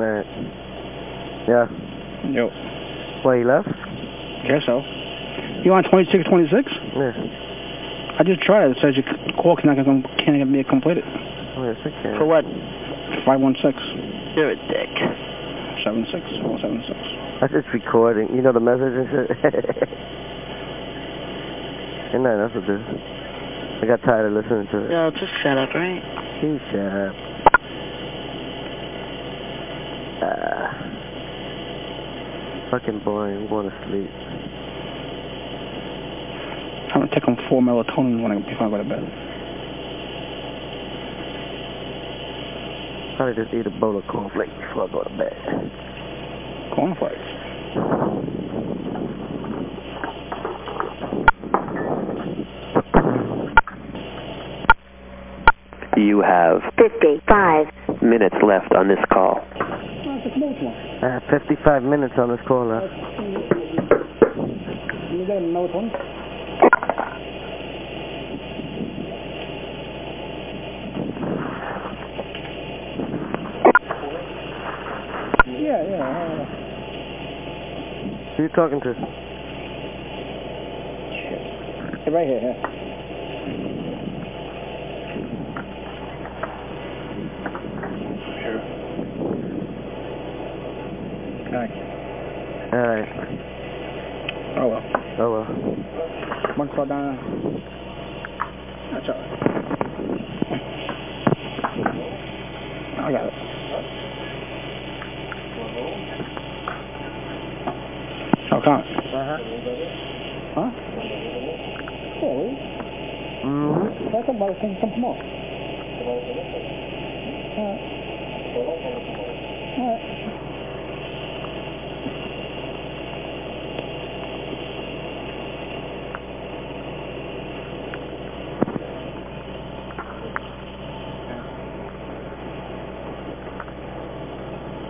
Alright. Yeah. Yo. Why, you left? Guess so. You on 2626? Yeah. I just tried it. It says your call cannot can't be completed. Oh, yes, I can. For what? 516 You're a dick. 76 That's just recording. You know the message and shit? and no, that's what this I got tired of listening to it. Yo, just shut up, right? You shut up. Ah. Fucking boring. I'm going to sleep. I'm gonna take on four melatonin when I, before I go to bed. Probably just eat a bowl of cornflakes before I go to bed. Cornflakes? You have 55 minutes left on this call. Uh, 55 minutes on this call melatonin? Yeah, yeah. Who you talking to? Right here, yeah. Alright. Alright. Oh well. Oh well. One down. That's all right. I got it. Oh, come on. Uh-huh. Huh? Cool. Mm-hmm. That's about it. Some tomorrow. Alright. Alright.